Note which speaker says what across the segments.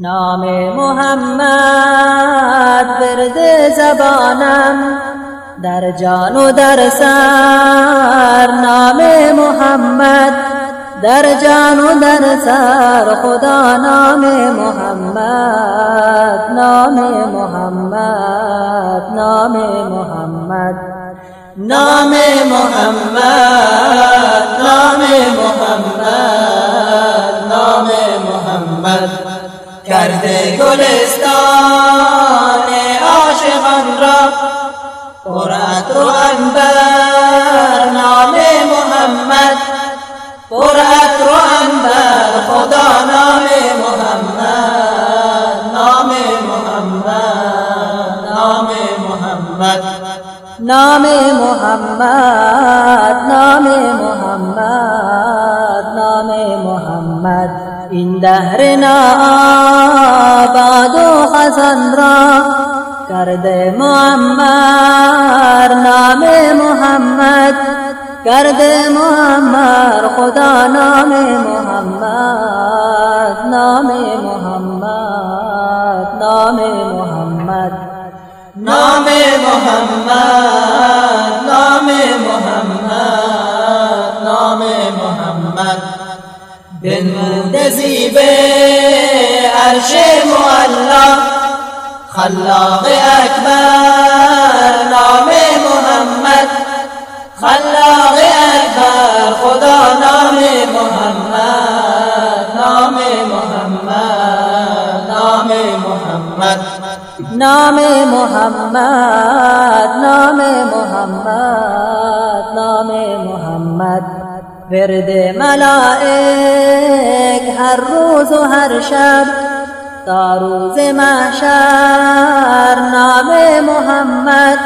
Speaker 1: نام محمد برد زبانم. در جان و در سر نام محمد. در جان و در سر خدا نام محمد. نام محمد نام محمد.
Speaker 2: نام محمد نام محمد. کرده گلستان عاشقان را. قرأت و انبر نام محمد. قرأت و انبر خدا نام محمد. نام محمد نام محمد.
Speaker 1: نام محمد نام محمد نام محمد. این دهر ناباد و خزن را کرده معمر نام محمد کرده معمر خدا نام محمد نام محمد نام محمد
Speaker 2: نام محمد نام محمد نام محمد بنمود زیبه عرش معلا خلاق اکبر نام محمد. خلاق اکبر خدا نام محمد. نام محمد نام محمد.
Speaker 1: نام محمد نام محمد نام محمد. ورد ملائک هر روز و هر شب تا روز محشر نام محمد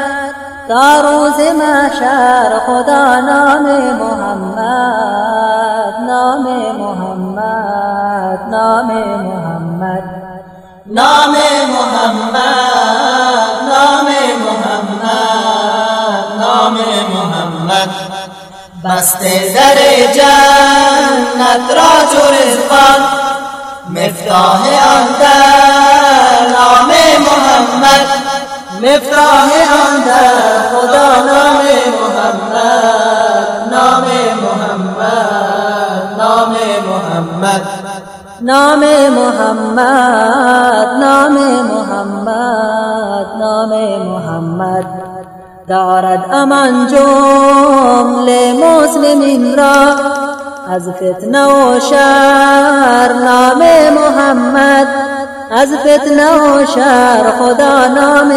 Speaker 1: تا روز محشر خدا نام محمد نام محمد نام محمد
Speaker 2: نام محمد. بسته در جنت را چو رزقان مفتاح آن نام محمد. مفتاح آن در خدا نام محمد. نام محمد. نام محمد.
Speaker 1: نام محمد. دارد امان جمله مسلمین را. از فتنه و شر نام محمد. از فتنه و شر خدا نام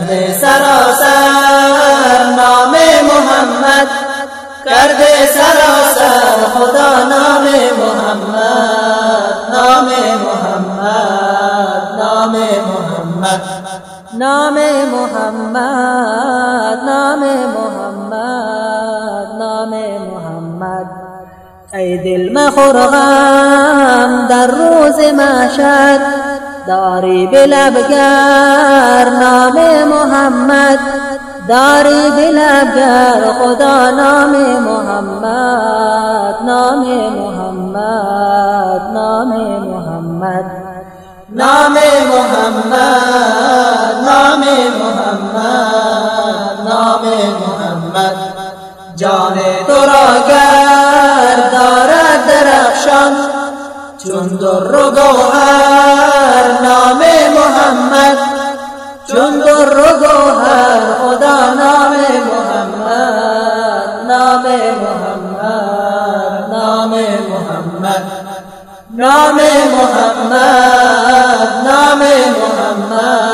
Speaker 2: کرده سراسر نام محمد. کرده سراسر خدا نام محمد. نام محمد. نام محمد.
Speaker 1: نام محمد. نام محمد. نام محمد. ای دل مخور در روز محشر. داری بلبگر نام محمد داری بلبگر خدا نام محمد نام محمد نام محمد.
Speaker 2: نام محمد نام محمد نام محمد. جان تو را گر دارد درخشان چون در و در نام محمد. چون در گوهر خدا نام محمد. نام محمد نام محمد. نام محمد نام محمد.